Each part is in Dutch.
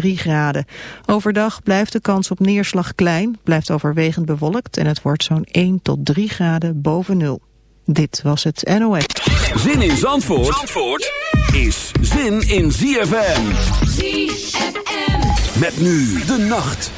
3 graden. Overdag blijft de kans op neerslag klein, blijft overwegend bewolkt en het wordt zo'n 1 tot 3 graden boven nul. Dit was het NOS. Zin in Zandvoort, Zandvoort is zin in ZFM. ZFM. Met nu de nacht.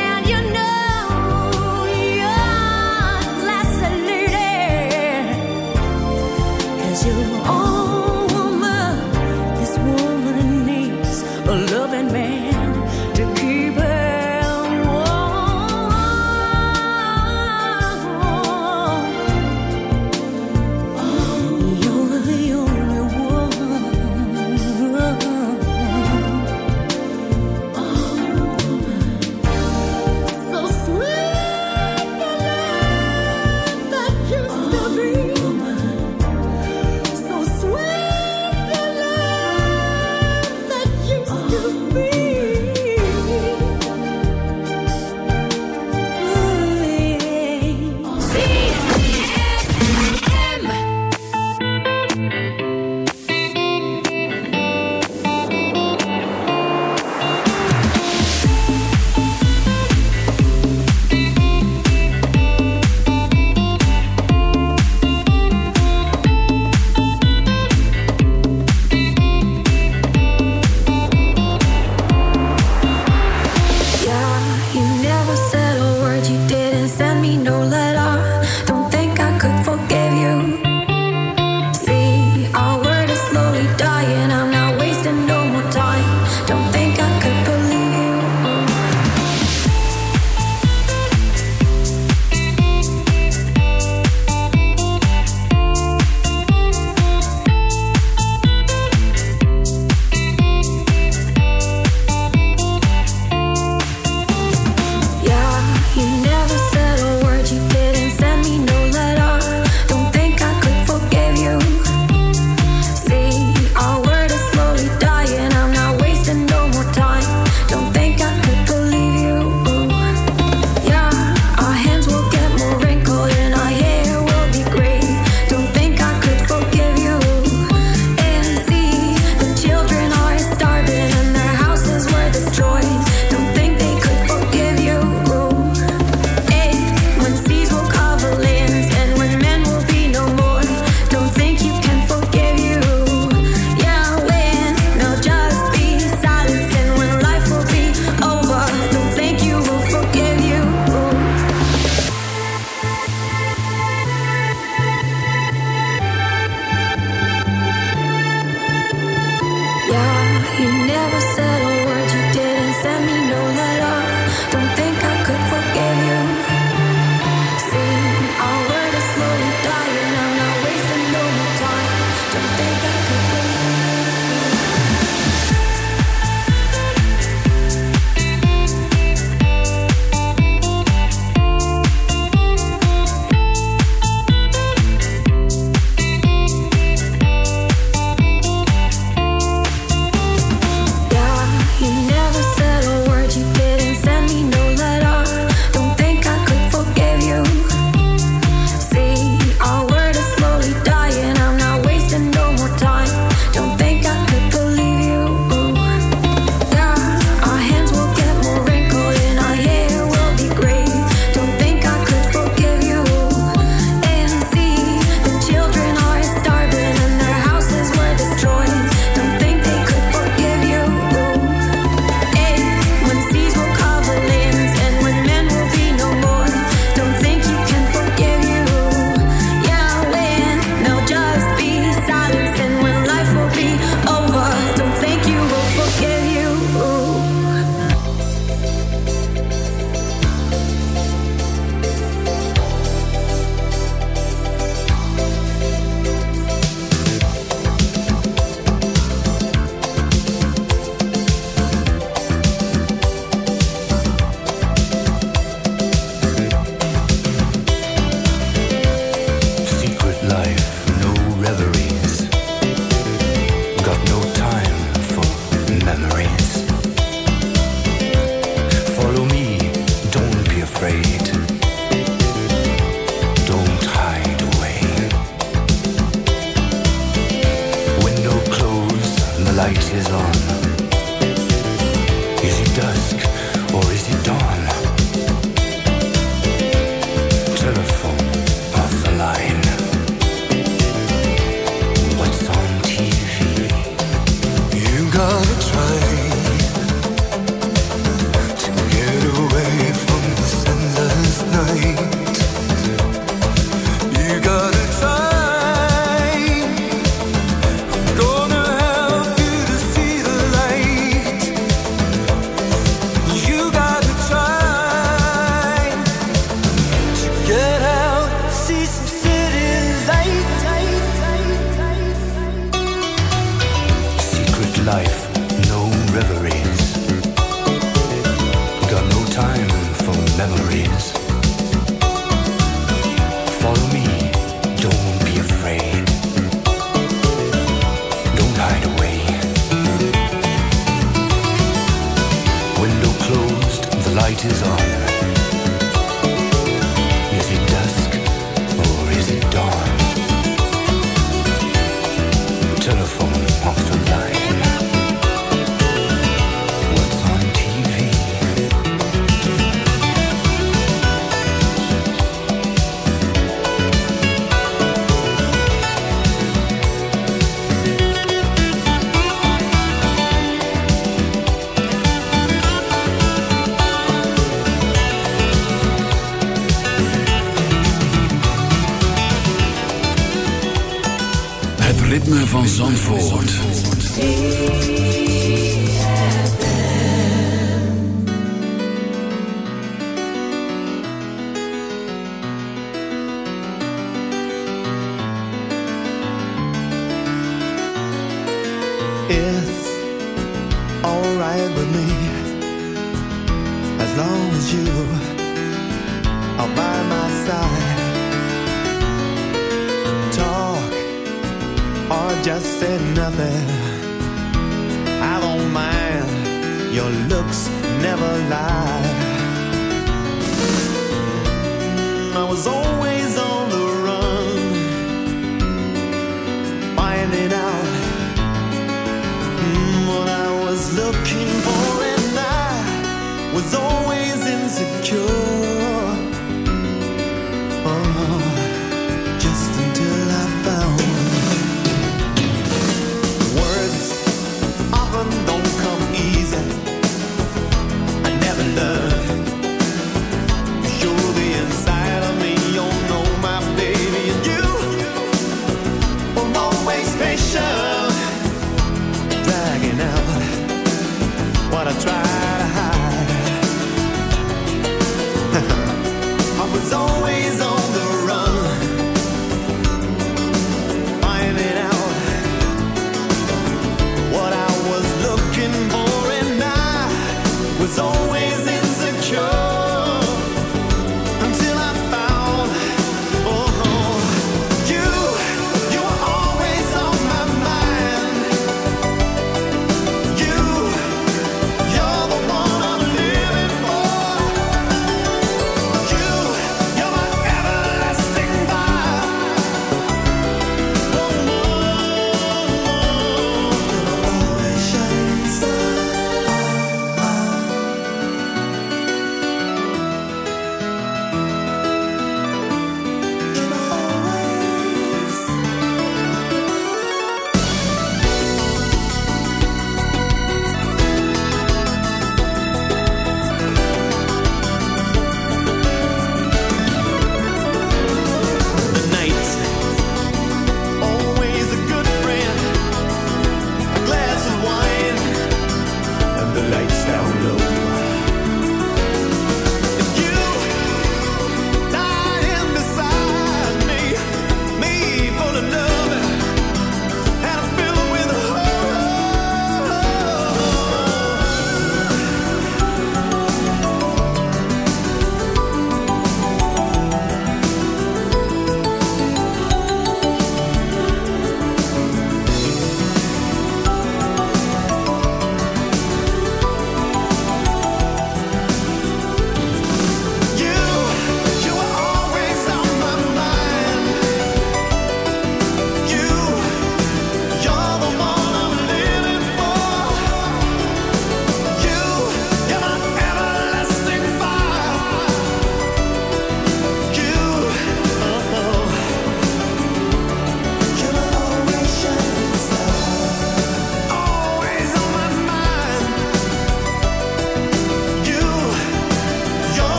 is on.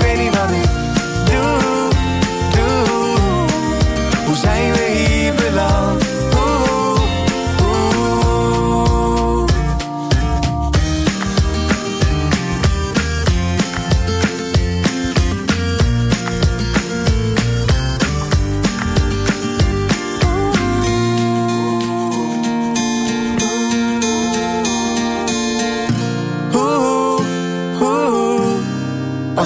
baby,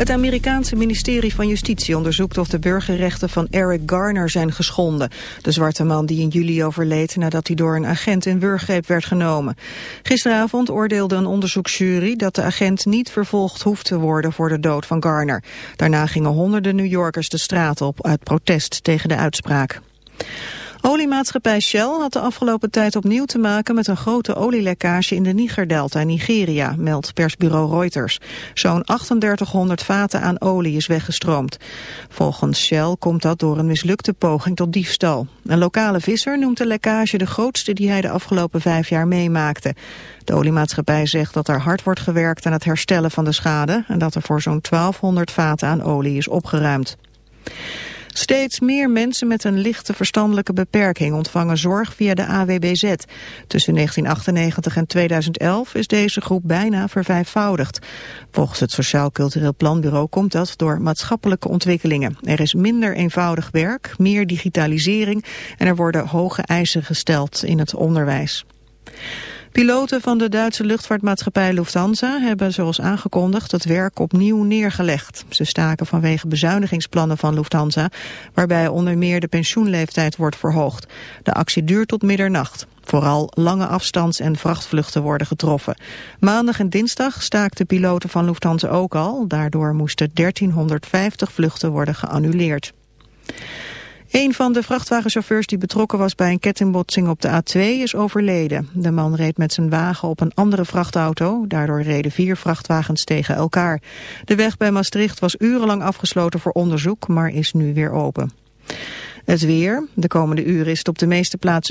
Het Amerikaanse ministerie van Justitie onderzoekt of de burgerrechten van Eric Garner zijn geschonden. De zwarte man die in juli overleed nadat hij door een agent in wurggreep werd genomen. Gisteravond oordeelde een onderzoeksjury dat de agent niet vervolgd hoeft te worden voor de dood van Garner. Daarna gingen honderden New Yorkers de straat op uit protest tegen de uitspraak. Oliemaatschappij Shell had de afgelopen tijd opnieuw te maken met een grote olielekkage in de Nigerdelta in Nigeria, meldt persbureau Reuters. Zo'n 3800 vaten aan olie is weggestroomd. Volgens Shell komt dat door een mislukte poging tot diefstal. Een lokale visser noemt de lekkage de grootste die hij de afgelopen vijf jaar meemaakte. De oliemaatschappij zegt dat er hard wordt gewerkt aan het herstellen van de schade en dat er voor zo'n 1200 vaten aan olie is opgeruimd. Steeds meer mensen met een lichte verstandelijke beperking ontvangen zorg via de AWBZ. Tussen 1998 en 2011 is deze groep bijna vervijfvoudigd. Volgens het Sociaal Cultureel Planbureau komt dat door maatschappelijke ontwikkelingen. Er is minder eenvoudig werk, meer digitalisering en er worden hoge eisen gesteld in het onderwijs. Piloten van de Duitse luchtvaartmaatschappij Lufthansa hebben zoals aangekondigd het werk opnieuw neergelegd. Ze staken vanwege bezuinigingsplannen van Lufthansa, waarbij onder meer de pensioenleeftijd wordt verhoogd. De actie duurt tot middernacht. Vooral lange afstands- en vrachtvluchten worden getroffen. Maandag en dinsdag staakten piloten van Lufthansa ook al. Daardoor moesten 1350 vluchten worden geannuleerd. Een van de vrachtwagenchauffeurs die betrokken was bij een kettingbotsing op de A2 is overleden. De man reed met zijn wagen op een andere vrachtauto. Daardoor reden vier vrachtwagens tegen elkaar. De weg bij Maastricht was urenlang afgesloten voor onderzoek, maar is nu weer open. Het weer. De komende uren is het op de meeste plaatsen